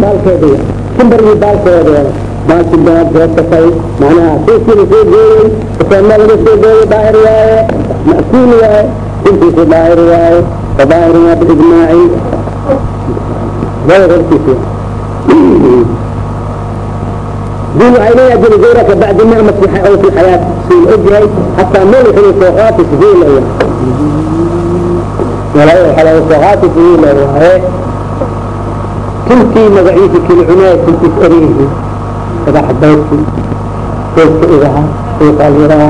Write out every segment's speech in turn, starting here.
baalkeeda simbargii baalkeeda baalki daad goosatay macnaha suuskii la soo gooyey usaama laga soo gooyey daahir waaye ma'kuul waaye intiisa daahir waaye fadaahir waa biijmaaci daahir hortiisa دين عليه أجل غيرك بعد النعمة في أو في الحياة في الأجهي حتى ما يخلي فوقات سبيل أيام ولا aatiil waaye kilkii magaciisa kili cunay kilkiis eryihi sagaxabaysi seeska idaha seeqalyiraha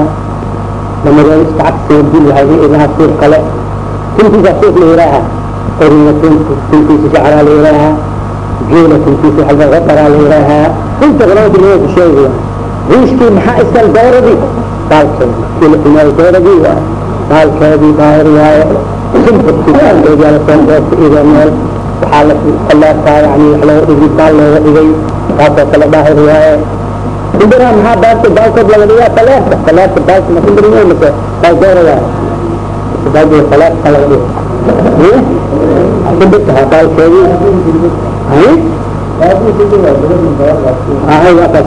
lamadaa istacagsiga dil wahaga idaha suuq kale. Kilkiisa suuq la yiraaha eriga kilkiisa shacraa la yiraaha geela kilkiisa waxba qadaraa la yiraaha inta quraanka lagu sheegi waa riishkii maxaa iskal dawradii baalkeedi kili cunay dawradii waa baalkeedii daayir waaye meel waaa lafalaartaa yani wa looga dhigitaan looga dhigay taasoo kale daahir waaye kumbira maxaa baarta baalkood laga dhigaa salaarta salaarta baarta ma kumbira mase baalkeeda waaye baajida salaarta laga dhigo kumbirta ha baalkeedii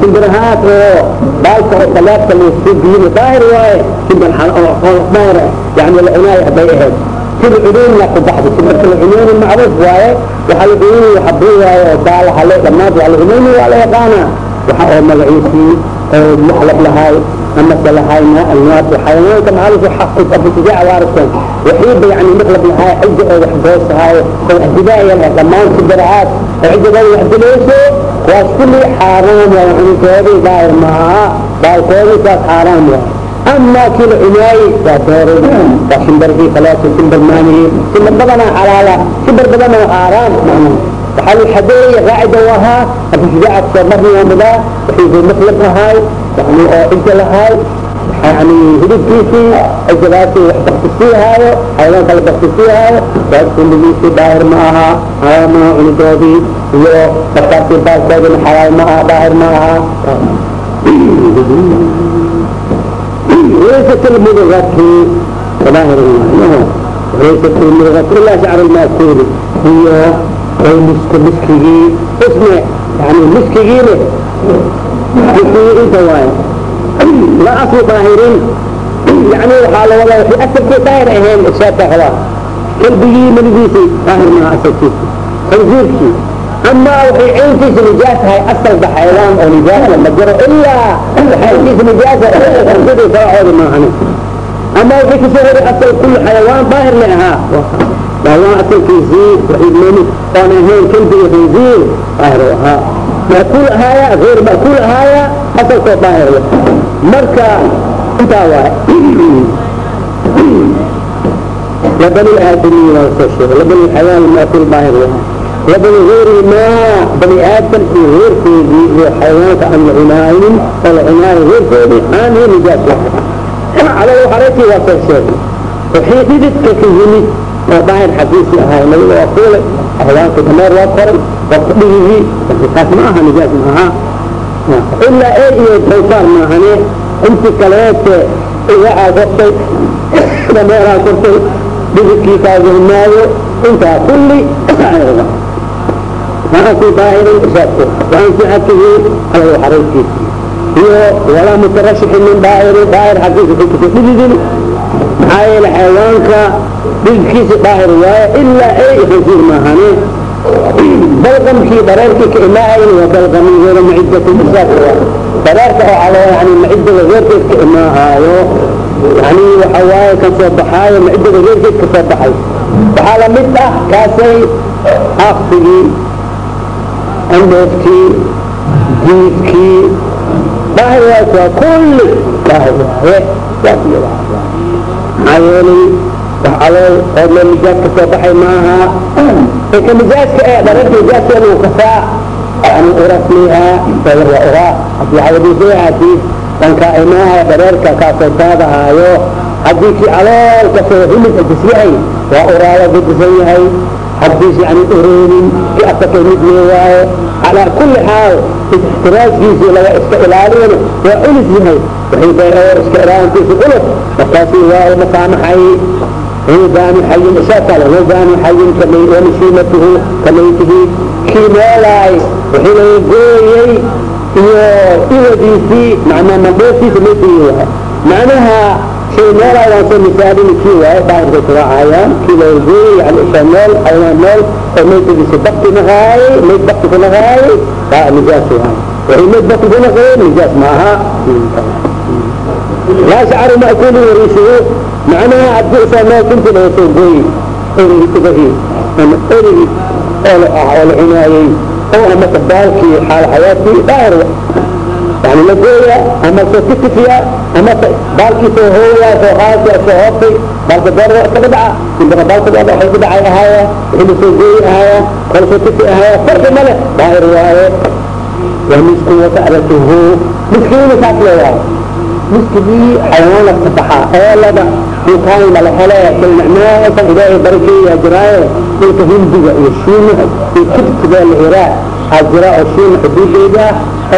kumbira haas oo baalka oo salaarta la isku biyin daahir waaye kumbir oo daahir yani la cunaayo haday ahayd sida cuyuunna ku baxda marka la cuyuuni macruuf waaye waxaa la cuyuuni habo waaye oo baalahalle dhammaad waa la cuyuuni waa la yaqaanaa waxa oo magaciisii oo muxlab lahay ama salahayna alnaatu xayawaanka maxaalis xaqu abutijaa waarsan waxiiba yani muxlab lahay cidda oo wax goosahayo oo wax dibaayan oo dhammaan sidaracaad oo cidda dan wax dilayso kuwaas kulli xaaraam waa cunkoodii daayir maaha baalkoodii saas xaaraam waa. أما كل عناية كدوري وشمبر في ثلاثة شمبر ماني شمبر بدنا حلالة شمبر بدنا حرام وحال الحدية قاعدة وها أبو شجاعة صبرني يوم ذا وحي في مخلق هاي يعني أنت لهاي يعني هدوء كيسي اجراتي وحتختصيها حيوان كلا تختصيها بس اللي في داهر معها هاي ما عنده هو بكات الباس بين حلال معها داهر معها ليست المضغة ظاهر الله ليست المضغة إلا شعر المأكول هي المسك مسكي اسمه يعني مسكي له مسكي انت واي لا أصل طاهرين يعني وحال ولا في أسل كي طاهر أهين إشاء خلاص كالبيجي من بيسي طاهر ما أسل كي ama waay cayntiisa nijaa tahay asal baxaydaan oo nijaasna ma jiro ilaa cayntiisa nijaasa sidii kala oodi ama waay ka soo hori asal kul xayawaan baahirna ahaa xayawaan asalkiisii waidmani oon ahayn kelbiga khinziir baahir ahaa. Makuul ahaaya ayr makuul ahaaya asalkoo baahir marka intaa waay labanil aadamiyi waa soo sheegay labanil xayawaan makuul baahir wahaa labani gayri maa bani aadam iyo heerkoodii iyo xayawaanka aan la cunaayin oo la cunaayo heerkoodii aan iyo nijaas waha calow xareetii waa soo sheegay wixii dhididka ka yimid oo daahir xafiisi ahay nabiga waa kuule xayawaanka dameer waa koray waa ku dhigihii taas ma aha nijaas ma aha ilaa e iyo dawsaar وأنت ظاهر إشابته وأنت أكيه على حريتك هي ولا مترشح من دائر دائر حقيقة في كتب نجدين هاي الحيوانك بالكيس دائر إلا أي خزير ماهاني بلغم في ضررك كإماء وبلغم غير معدة الإساءة ضررك على يعني معدة غير كإماء يعني وحوايا كصبحايا معدة غير كصبحايا وحالة مدة كاسي andoodkii diidkii bahyaas waa kulli maxaa yeelay wax alool oo meel mijaaj ka soo baxay maaha. Inka mijaajka ee dhararka mijaajka inuu kasaa yani urasmihaa waa uraa aslixawadiiseahadii dhankaa imaaha dhareerka kaasoo taadahaayo haddii kii alool ka soo hilib ajisyahay waa uraala gedisan yahay haddiisi aanu oreynin ki asakanid leewaaye calaa kulli xaal ixtiraajkiisii laga iska ilaaliyana waa culus yahay. Wixii bayr iska ilaalintiisa culus markaasi waa masaamaxay ciidaanu xayin isaakale ciidaanu xayin kamay kamaytihi kii noolaay laga gooyey iyo iwadiisii macnaa madheesiisa maysiiyi waha macnaha shay meelaa waan soo misaalin kii waaye daahirka kuraacayaan kii loo gooyey yani isha meel xayawaan meel oo maysigiisa bakti naqaayay mayd bakti ku naqaayay taa nijaas waaye waxay mayd bakti ku naqayeen nijaas maaha laa shacaru ma'kuuli wariisuhu macnaha haddii isha meel kunti laga soo gooyey erigi ugahi ama erigi oo la cunaayey oo ama kabaalkii xaal xayaatii daahir yani la gooya ama soo kitifiya ama baalkii soo hooya soo qaadaya soo hoobtay baalka doorada iskaga dhaca indaka baalka doorada waxay ku dhacay ahaaya wixii la soo gooyi ahaaya kala soo kifi ahaaya farqi male daahir waaye. Waa misku wasa'ratuhu miskiina saas leeyahay miskigii xayawaanka ka baxaa eelada dhulkaan mala hele kalnacnaasan ilaahay barakeeyaa jiraaye dhulka hindiga iyo shiinaha iyo kibtibaa la hiraa aa jira oo shiina xuduudeeda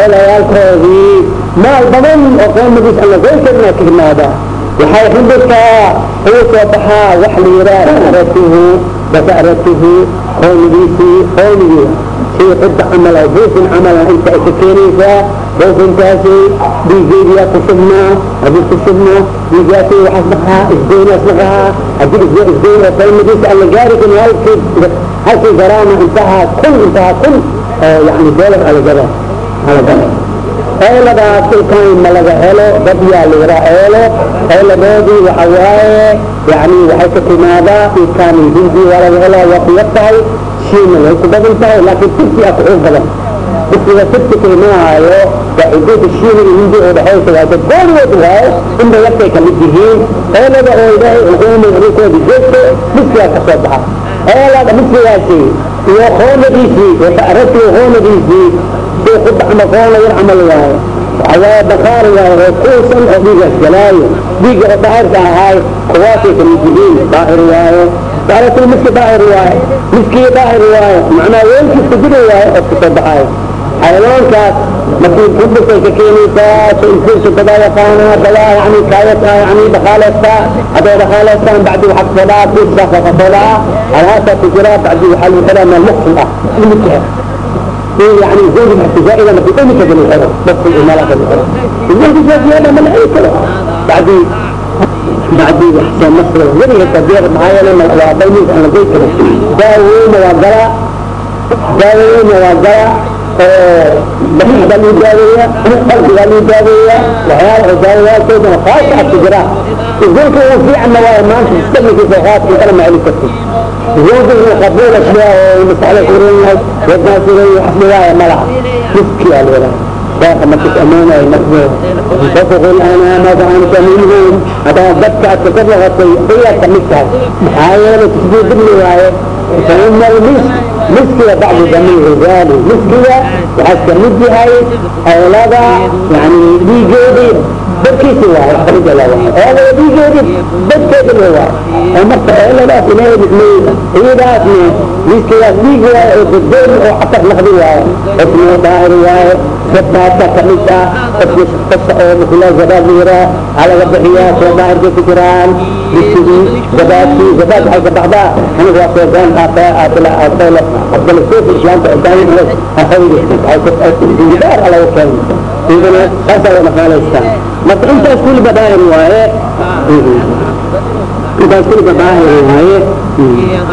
eelayaalkoodii maal badan oo qoomadiis goyn karin ka yimaada waxay hindidkaa ugu soo baxaa wax la yiraa sa'ratuhu wasa'ratuhu qoomadiisii qoomigii shay xudda camal oo buufin camal inta ka keenaysaa buufintaasi dhiigeediyaa ku shubnaa haddii ku shubno dhiigaasi waxaas dhaqaa isgoynaas dhaqaa haddii oo qoomadiisa aan gaari karin halkii halkii garaama intahaa kun intahaa kun yani doolar ala eeladaas ilkaan ma laga helo dad yaa la yiraa eelo eeladoodii waxa waaye yani waxay ka timaadaa ilkaan hindi waa laga helaa waa kuyar tahay shiina way ku badan tahay laakiin tirti aa kuxuug badan. Diftiga tirti kaimaayo waa shiina iyo hindi oo dhexeysa waa dad gooligood waaye inba yarkay ka mid yihiin. Eelada oo ilaahay uquumay adinkoodi joogto miskigaa ka soo baxa. Eelada miskigaasi iyo qoomadiisii wasa'ratihi qoomadiisii shay ku dacma qoona yar camal waaye waxawaaye bakaar waaye oo kuusan oo dhiigaas galaayo. Dhiigga oo daahirka ahaay kuwaasay ka mid yihiin daahir waaye sa'ratul miski daahir waaye miskii daahir waaye macnaa weelkiis ku jiri waaye oo ka soo baxaayo xayawaankaas markii kudhisay ka keenaysaa soo dadaa yaqaana dadaa yani kaayata yani dhaqaaleysta hadday dhaqaaleystaan bacdi waxaa ka soo dhaca kuusaasa ka soo dhaca alhaasaa ku jira bacdi waxaa lagu xidhaa meel muqsim ah imika يعني زوج زائدة ما تقوم كذا الحرة بس المال هذا الحرة الزوج زائدة ما لا كذا بعد بعد حسين مصر غير التدبير معايا لما الأوابيني أنا زي كذا داوي مواجرة داوي مواجرة بحث الإيجابية قلب الإيجابية وحيال الإيجابية كذا خاصة التجارة الزوج هو في عنا ما أنت تستني في صفات في كلام علي كتير زوج قبول أشياء ومسألة كورينا يدنا سوري حسنها ملع مسكي على الولا داخل مكة أمانة المسجد تفق الآن ماذا أنت منهم هذا ذكى التكبر هي كمسها محايا تسجيل بالنواية فإن المسك midkiiba bacdu damihi zaali midkiga waxaad ka mid yahay hawlada yani dhiigoodii badkiisa waayo ariga la waayo hawlada dhiigoodii la waayo oo marka hawladaas ilaahay nicmeeyey ciidaasna dhiiskadaas dhiig waayo oo badbeeni oo casar naqdi waayo xubnoo daahir waayo dadkaasa ka mid ah qofka qofka oo makulaa zabaad yiraa halaga bixiyaa soo daahirka ku jiraan dhiskidii zabaadkii zabaad waxay ka baxdaa anigu waa soo gaan aataa aatila aatayla haddana sooka islaamka ogaayay inay alaga keenaysa idana saasaa wada marka intaas kuli badaahin waaye intaas kuli badaahin waaye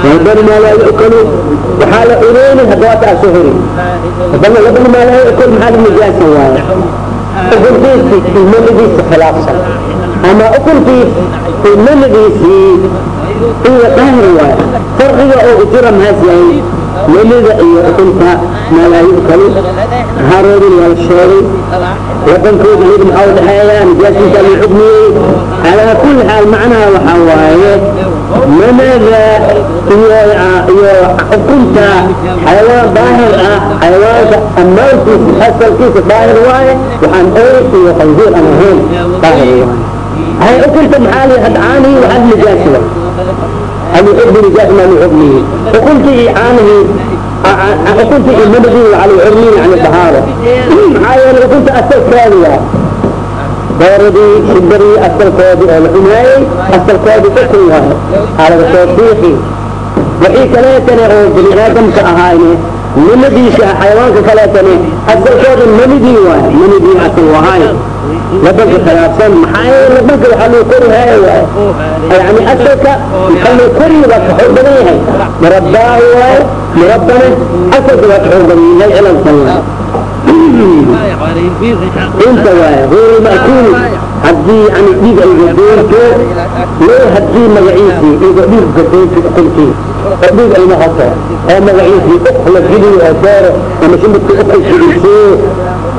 hadana maalaa yu'kalu waxaa la cuneyni haddaba taa hadana labada maalaa yu'kal maxaa nijaasa waaye? Ukuntiisii tilmadiisa khilaafsan. Ama ukuntiis tilmadiisii iyo daahir waay. Farqiga oo ujira maas yahay welida iyo ukunta malaayib kale. Haroodi lala sheegay. Wadankooda hid maxaa udhexeeyaa nijaasinta la xugmiyey calaa kulli xaal macnaha waxaa waaye manada iyo ukunta xayawaan daahir ah xayawaanka amaankiisa asalkiisa daahir waaye waxaan oy iyo qandiir aan ahayn. Daahir waay ukunta maxaa la waxaad nijaasiba ما يحبني وقلت إعانه وقلت المبدي على العلمين عن الطهارة معايا وقلت أساس ثانية dooradii shibarii asalkoodii oo la cunaayey asalkoodii ukun waayo alaga soo fiixi wixii kaleetane oo bini aadamka ahayne nimadiisa xayawaanka kaleetane asalkooda manidii waay manidii asal wahay madalka khilaafsan maxaa madalka waxaa loo kori haayo waaye yani asalka maxaa loo kori waa ka xoog badan yahay murabbaahi waaye murabbana asalka waa ka xoog badan yahay cilalkan waaye inta waaye gayr ma'kuuli haddii yani dhiig ay gadoonto loo haddii magaciisii iga dhiig gadoonto ukuntii oo dhiig ay noqoto oo magaciisii uk la geliyo oo dooro ama shimbirkii uk ay geliso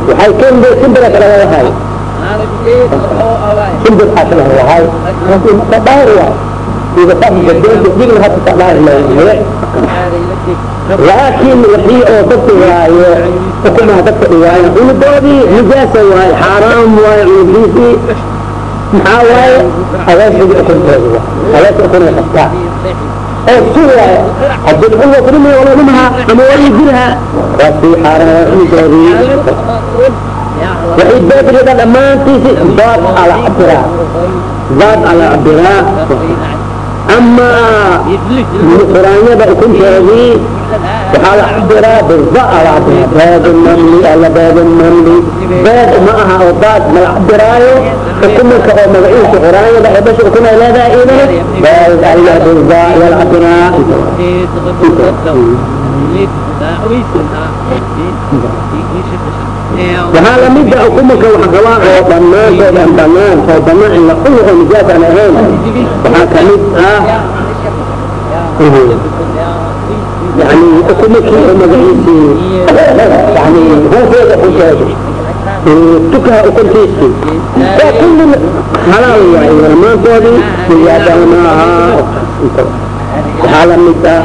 waxay keenbee shimbira kala wadahay shimbirkaas laga lahay dhaahir waay iga saas gadoonto dhiigna hata dhaahir lahay laakiin wixii oo dadka waayo ukumaha dadka dhiwaayo cunudoodii nijaasa waaye xaaraam waaye cunugiisii maxaa waaye adeesigii ukuntoodi waay adeesa ukunay qabtaa oo si waaye haddii cunga kudhimay wala dhimaha ama waa jiraha waa sii xaaraam waa cunudoodii waxay beedrida dhammaantiisi daad ala cabiraa daad ala cabiraa ama quraanyada ukuntoodii waxaa la cabiraa birda ala cabiraa beed namli alla beed namli ma aha oo daad ma la cabiraayo ukuminka oo magaciisa quraanyada ee basha ukun ay leedahay iyadana beed alla birda ayaa la cabiraa waxaa lamida ukuminka wax qabaa oo dhammaantood aan banaan oo banaan in la oo nijaas aan ahayn waxaa ka mid ah yani ukuminkii oo magaciisii yani huufeeda ukunteeda tukaha ukuntiisii waa kulli halaal waaye dhammaantoodii nijaasana ma aha waxaa la mid ah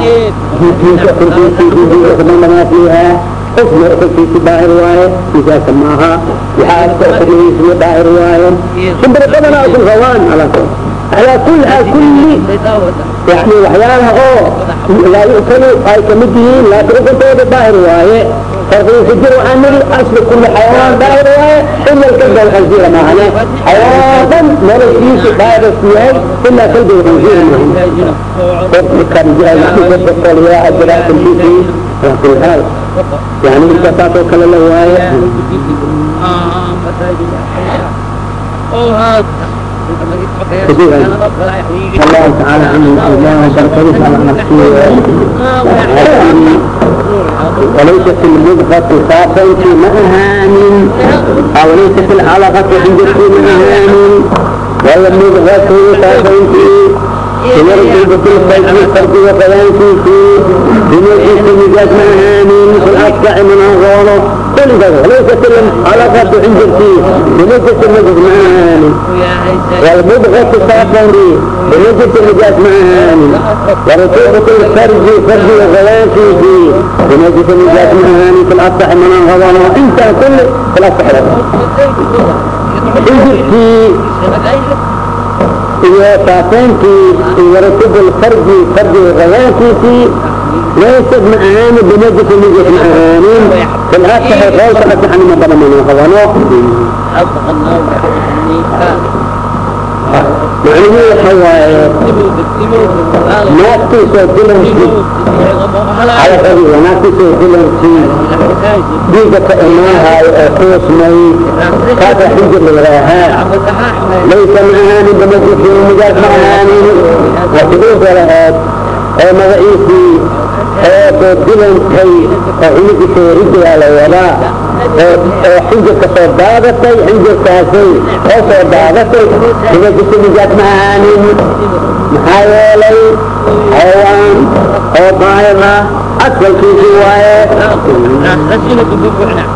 ukuntiisii diintiisa ukudandamaasiiha xukmi xukunkiisi daahir waaye nijaasa maaha waxaa aska xukmihiisiyo daahir waaye shimbir badanaa ukun rawaan alaso ala kulli aa kulli yani waxyaalaha oo laa yu'kalu ay ka mid yihiin laakiin ukuntooda daahir waaye farqiisajir waxaan nidhi asli kulli xayawaan daahir waaye ila alkalba alkhanziira maahane xayawaan dhan noloshiisu daahirku yahay ila kalbi alkhanziir maahan qofkan jira qolyaaha jiraatankiisii ala kulli xaal انت تعطوا كل الله وايه الله تعالى عنه الله بركته على نفسه وليس في المضغة خافا في مأهان أو ليس في العلقة عند في مأهان ولا المضغة خافا في يرجع في البيت الفرد وبيان فيه بنجي في مجاز مأهان مثل أقطع من أغواره كل ذلك ليس في العلقة عند فيه بنجي في مجاز مأهان والمضغة سافري بنجد النجاة معاني وركوبة الفرج فرج وغواتي فيه بنجد النجاة معاني في الأصح من الغضان وانت كل في الأصح لك انجبتي إذا سافنتي وركوب الفرج فرج وغواتي فيه ليست معاني بنجد النجاة معاني في الأصح غير أصح من الغضان من الغضان macnihii waxa waaye naagtiisoo dilankii xalaqadii naagtiisoo dilankii dhiiga ka imaahaayo oo kuusmay kaasa xinjir layidhaahaa laysa ma ahaanin bamajlisin mijaas ma ahaanin wasiduusa laheed oo magaciisii oo soo dilantay oo cunigiisoo rijigaa la wadaa oo xinjirka soo daadatay xinjirkaasay oo soo daadatay bimajlisi mijaas ma ahaanin. Maxaa yeelay xayawaan oo daahir ah asalkiisii waaye.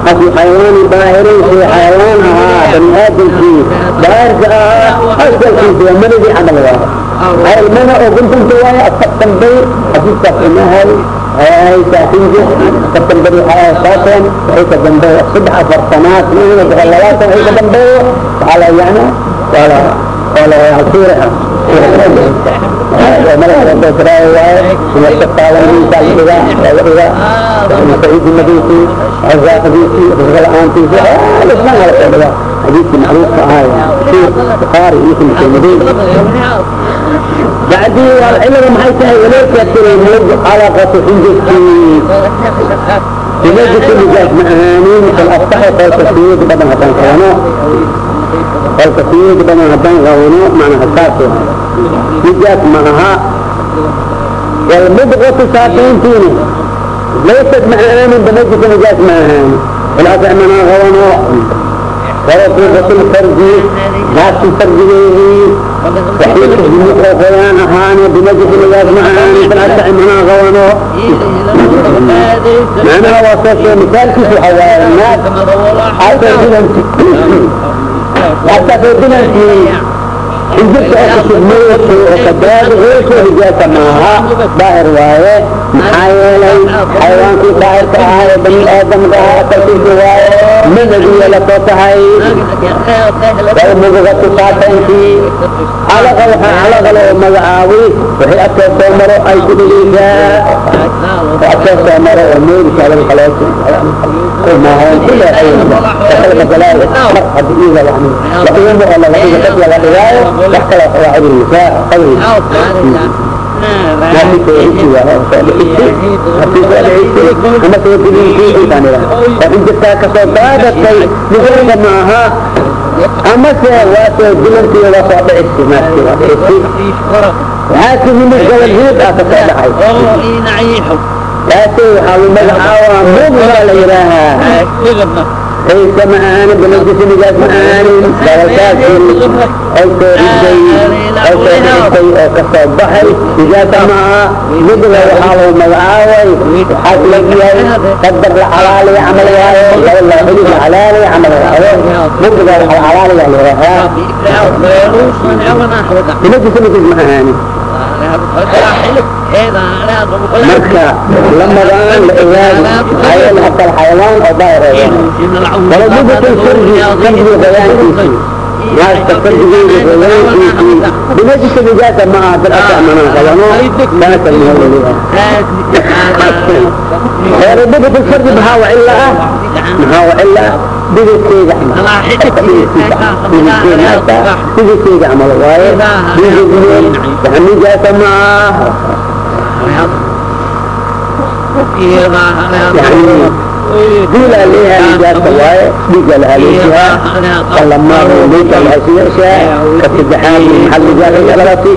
Aslu xayawaani daahirin sii xayawaan ahaa bani aadamkii daahirka ahaa asalkiisii waa manidii camal waaye المنع وكنتم توايا التنبي حديث تفهمها هاي ساحنجة تتنبي حياة ساكن وحيث تنبي صدح فرسانات من الغلوات وحيث تنبي على يعني ولا ولا يعصيرها ملك الدكتور bacdii cilada maxay tahay waleedkaa tiray mladu xalaqatu xinjadkii xinjadkii mijaaj ma ahaanin kal aftaxi qolka siniinta badan haddaan qabano qolka siniinta badan haddaan qabano macnaha saas mijaaj ma aha walmudqatu saaqiintiina laysat ma ahaanin damajka mijaaj ma ahaanin khulaasa manaa qabano qolku qatul farji gaasi farjigeedii نجاة معها والمبغة ساقين فيني ليست معانين بمجلس النجاة معانين والأفتح معها غونو ورسول الفرج ناس الفرج وحيد الجمهور hijabka kusugmayso oo kadaada eelka hijaabka maaha daahir waaye maxaa yeelay xayawaankii daahirka ahaa ee bani aadamka ahaa kalkiisa waaye madadiya la soo tahay muduga kusaatankii calaqa waxaa calaqa loo magacaabay wixii afkee soo maro ay ku dhigaysaa afkee soo maro oo meelisa lagu xaloosin maahayn kulli xayawaanka kakalka dalaaga mar haddii iida laakiin in laga dhigo dad laga dhigaayo ما هو كل أيضا تخلق بلاي مرحب إيضا يعني لقيمه الله لقيمه تطلع الرواية يحصل قواعد النساء قوي ما في شيء ما في شيء أما تودي شيء ثاني لكن جتا كسبات كي نقول معها أما سوى بلنتي ولا صعب استماع لكن من الجو الهيد أتصدق لكن حاول مدعوة مو ولا عيسى ما أنا بنجس نجاس ما أنا درجات أو تريدي أو تريدي أو كسر بحر نجاس معها مدرة وحاله ملعاوي حد لقيا قدر الحلالي عملها قال الله حلو الحلالي عملها مدرة الحلالي عملها بنجس نجاس ما أنا marka lamadan la ogaado ayay hataa xayawaan oo daahir wala mudatul farji farji bayaankiisi naasta farjigeeda bayaankiisi bimajlisa nijaasa ma aha bil asa mana qabano kaasa muhalaliha غير بدك الفرد بها وإلا بها وإلا بدك تيجي بدك تيجي عمل وايد بدك يعني جاء معه يعني دولة لها نجاة الله بيجا لها ليها فلما رميت الأشياء كالتدحان من محل نجاة الغلطي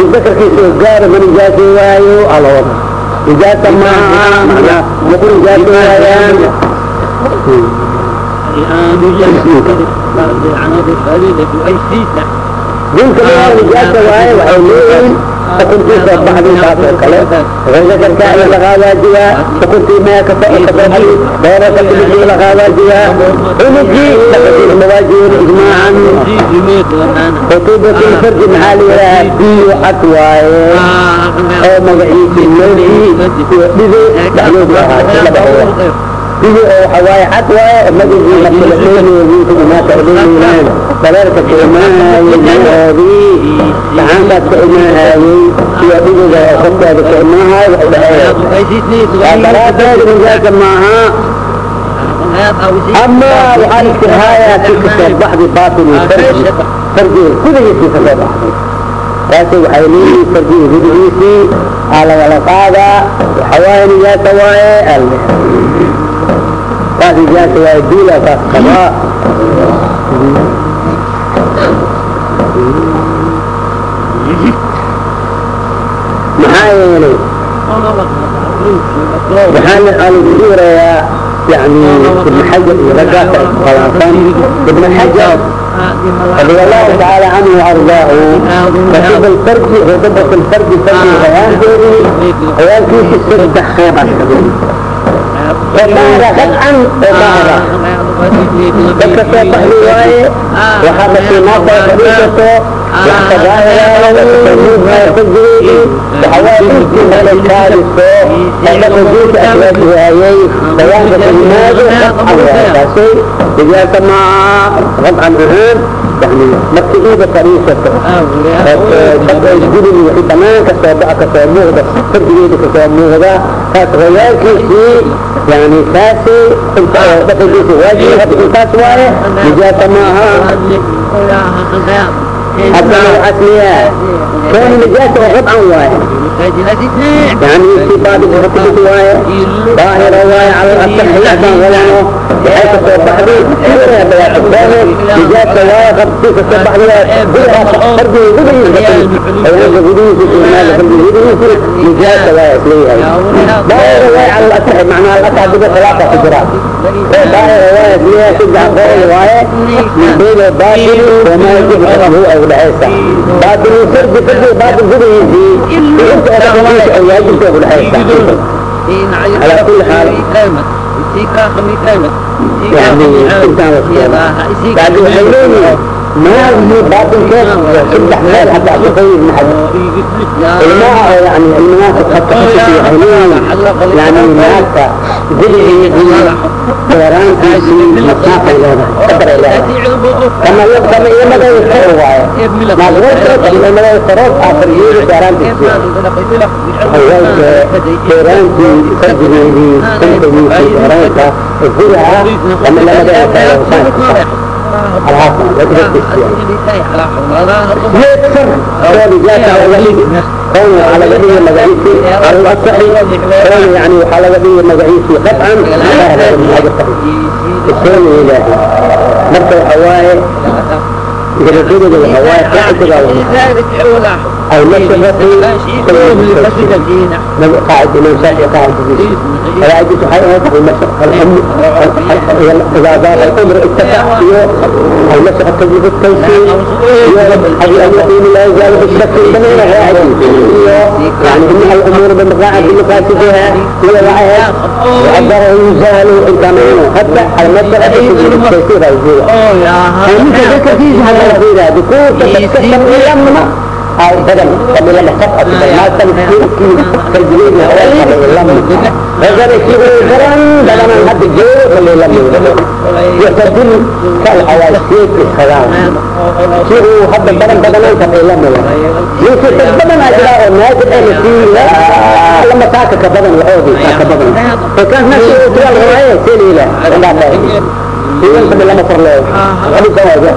in sakarkiisa oo gaara ma nijaaso waayo alooda nijaasa maaha maku nijaaso waayaan dinka ma nijaasa waaye waxay leeyihiin معناه يقول نجاة وايان دين كمان رجال واي وحولين فكنت في بعض الناس وكله غير ذلك كان لغاوا جوا فكنت ما كفى كفى غير ذلك اللي لغاوا جوا ونجي لقد المواجهين اجماعا خطوبة الفرد محالي رهبي وحتواي او مغعيك النوبي بذي دعوه بها بيجي حواي حتى مجد مسلسين ويجي ما تقولون لنا فذلك كلمة هذه تعاملت كلمة هذه هي بيجي ذا خطة بكلمة هاي ثلاثة من ذاك معها أما وعلى النهاية تلك البحث باطل وفرجي فرجي كل يسي في البحث لكن عيني فرجي هدوئيسي على kaas ijaasa waa duula kaas qabaa maxaa yeelay? Waxaa lagu dhiirayaa yani ibn iyo raggaasa isku khilaafsan ibn xajar رضي الله تعالى عنه وأرضاه فشوف الفرج وضبط الفرج فرج هيان دوري هيان كيش odaahda dabcan odaahda dadka soo baxdi waaye waxaa masiimaadka ay fadhiin karto wax kabaahiraayo dadka ka jiray waxawaa dhulkii yani kaasi inta oo dhaqankiisa waajib hadda intaas waaye nijaasa maaha حتى لو كان نجاسة وقطعا واي يعني في بعض الغرفة واي ظاهرة واي على الأسفل حيثان ولانه بحيث تصبح لي كلها بلاك الظاهر نجاسة واي غرفة تصبح لي كلها فرد الغدري أيها الغدري في المال الغدري نجاسة واي ليها ظاهرة واي على الأسفل معناها الأسفل بدأ ثلاثة حجرات ظاهرة واي ليها تبدأ ظاهرة واي من بين الباطل وما يجب عنه أو العيسى باطل يصير فرد باطل فرد يجي انت أرغبيش أو يجب أو الحيسة على كل حال يعني انت بعد الحلول ما هي باطل كيف تفتح مال حتى تخيل محل الماء يعني المناسب حتى تخيل عينين يعني المناسب ذلك طيران deraantiisii masaafay leedahay ama iyamada iska waayo maaguurtamada saroob aafariyeedu deraantiisii haweenka deraantii fardigeedii santagiisii deraanka gudaha ama lamada في سجن في سجن في طيران فالزرعة لما لما يستروا العاصمة وتبقى السيارة يكسر كون جاءت وليد كون على بديه مدعيسي على الأصحي كون أو نفسه قاعد إمام شافعي قاعد في قاعدة حيوانات في المسح إذا بال الأمر اتسع أو مسح التجربة التنسيق هذه أن يقيم لا يزال بالشك كما يعني إن الأمور بالمقاعد بمقاسدها ووضعها وعبره يزال إن كان حتى المسح التجربة التنسيق هذه ومثل ذكر فيه هذا الغيرة ذكور تتكسر إلى إلا هاي بدل قبل لما تقعد ما تمشي تجريد أول قبل لما هذا الشيء فرن بدل حد الجو قبل لما يعتدل كالحواشيك السلام شيء حد بدل بدل قبل لما يمكن بدل أجراء الناس اللي فيه لما تاكك بدل العودي تاكك بدل فكان نفسه ترى الغواية سيلي له يوم قبل لما صار له هذا الزواج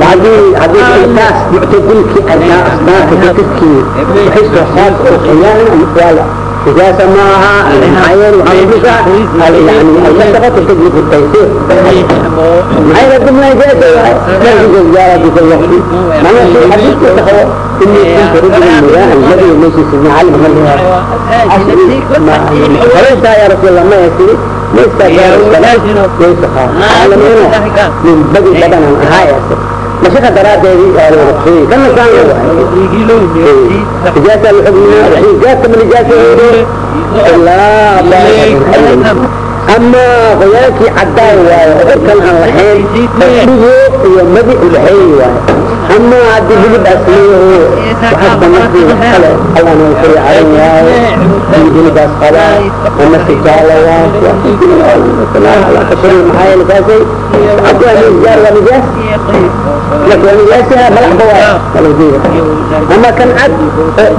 بعدين بعدين الناس معتدل في أدنى أصناف تفكير بحيث خاص القيام ولا إذا سماها المعين وعمدها يعني المسألة تجلب التيسير معين الدمنا جاءت لا يوجد زيارة في الوقت ما نسي حديث يتخوى إني كنت رجل المياه الذي ليس سمع علم منها فليس يا رسول الله ما يسير ليس دار السلام ليس ama qoyaalkii cadaan waayo urkan aan lahayn bashigo iyo madicu laxeey waayo ama haddii hilib asliyo waxasba markii kale ayaan wxii aran waayo hilibaas qabaa ama sijaala waayo maxaa yeele ama kan cad oo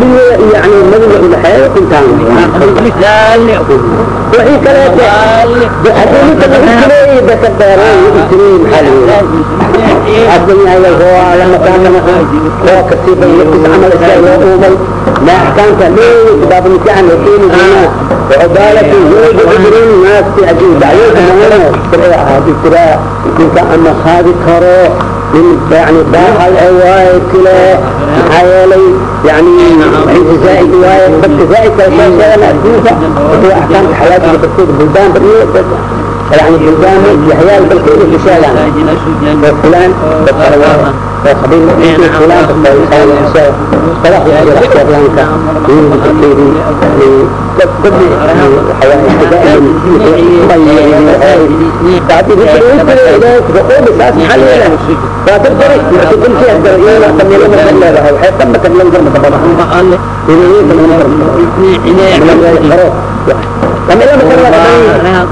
yani madiga ulaxeeyo intaan wixii kaleete ونجاسها ملح بواء أما كان عد يعني مدي الحين انتهى وحي كلاته بحديث الإسرائي بس الدارين الإسرائي محلي الدنيا هي هو لما كان هو كثير يكتب عمل إسرائيل وأوبل لا أحكام تهليه كتاب النكاح وكيل الزنا وعدالة زوج وعجرين الناس في عجيب بعيوك مهمة سرعة هذه سرعة كنت أما خاذي كرو من يعني باع الأواي كلا حيالي يعني عند زائد واي بس زائد كلا شيء أنا أدوسه هو أحكام حالات اللي بتصير بالبان بريء بس يعني بلدان يحيى البلكين في شارع فلان بالقروان وقبيل فلان بالقروان الشارع صلاح يعني رحت أبلانكا من الكيري كل حيوان دائما بعد ذلك تقوم بساس حليلا فتبتري تقول فيها الدرجة لا تم يلم تم لها وحيث تم تم لنظر متبضح إذا إيه تم لنظر من الخروف لما لم تكن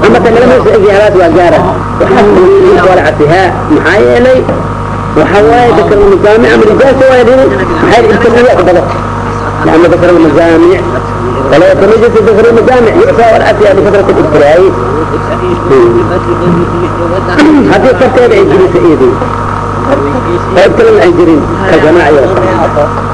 أما كان لم يسأل زيارات وأجارة وحسن ورعتها محايا إلي وحواي ذكر المجامع من رجال سواء دين محايا الإمكانية أفضل لأن ذكر المجامع فلا يتميز ذكر المجامع يعفى ورعتها بفترة الإبتلاء هذه كتاب عجري سيدي فيبتلوا العجرين كجماعة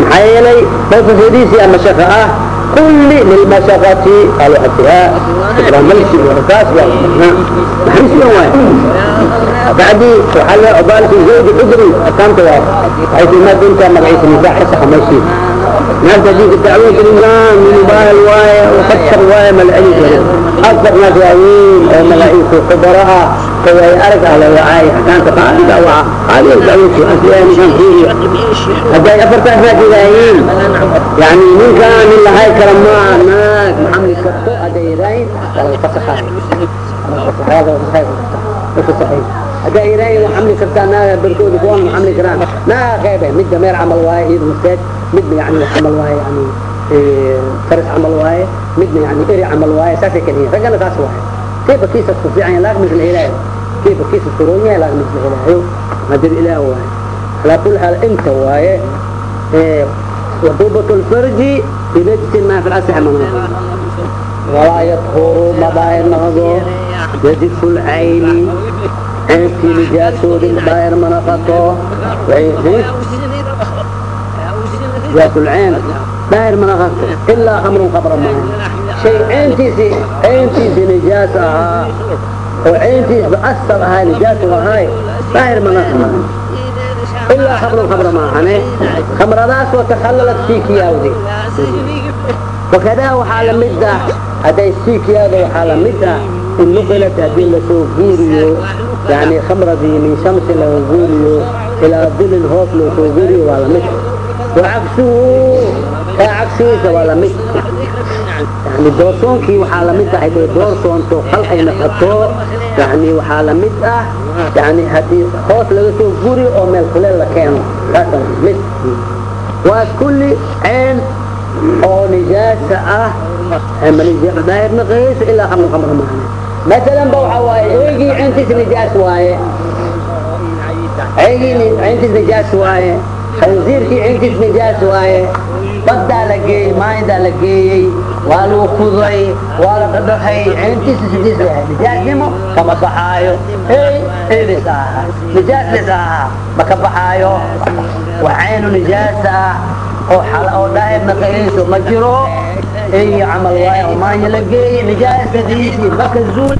حفظ كي ساير محايا لي بس حديثي المشقة كل للمشقة الوحدها إكرام ملسي ورقاس محرس يوم واحد بعدي وحال عبالة الزوج أدري أكامت واحد حيث ما دمت مبعيث النساء حسح ماشي ناس تجيك الدعوة الإمام من مباهل واية وفتر واية ملعيك أكثر ناس وايين أو ملعيك وخبراء كوي أرك أهل وعاي كانت قاعدة دعوة هذه الدعوة أسلام كان فيه هذا أفرت أفراد إلهيين يعني من كان من لهاي كرما ناك محمد كتو هذا إلهي ولا فسخ هذا صحيح هذا إلهي وحمل كرتانا بركود كون محمل كرام ما خيبه مد مير عمل واي إيد مستد مد يعني عمل واي يعني فرس عمل واي مد يعني إري عمل واي ساسي كنيه رجل ساس واي كيف كيسة تفيع عن لاغمز الإله كيف كيسة ترونيا لاغمز الإله هذا الإله هو على كل حال أنت واي وطوبة الفرج بنجس ما في الأسح منه ولا يطهر مباير نهضو يجف العين عينك لجاسود مباير منافقه وعينك جاس العين باير منافقه إلا خمر قبر مهن معه شيء عينتيسي عينتيسي نجاسة وعينتيس بأثر هاي نجاسة هاي داير منقطه إلا خمر خمر معه خمر ناس وتخللت فيك ياودي وكذا وحال مدة هذا السيك هذا وحال مدة إن نقلت هذه لسوغوريو يعني خمرة دي من شمس لسوغوريو إلى ظل الهوف لسوغوريو ولا مدة وعكسه كعكسه ولا مدة يعني دورسون كي وحال مدة هذا دورسون تو خلق نقطو يعني وحال مدة يعني هذه هوف لسوغوريو أو من الخلال لكانوا هذا مدة وكل عين oo nijaasa ah ama daahir naqays ilaa khamr khamr maahan مثلا ba waxa waaye eegii cintiis nijaas waaye eegii cintiis nijaas waaye khanziirkii cintiis nijaas waaye baddaa la geeyey maalintaa la geeyey waa lagu kuday waa la dhadhaxay cintiisa sidiis yahay. Nijaasnimo kama baxaayo ey eebis aha nijaas lis aha ma ka baxaayo? Waa caynu nijaasa ah oo xal oo daahir naqayso ma jiro. Ay camal waayo maanya la geeyey nijaasadiisii maka zuul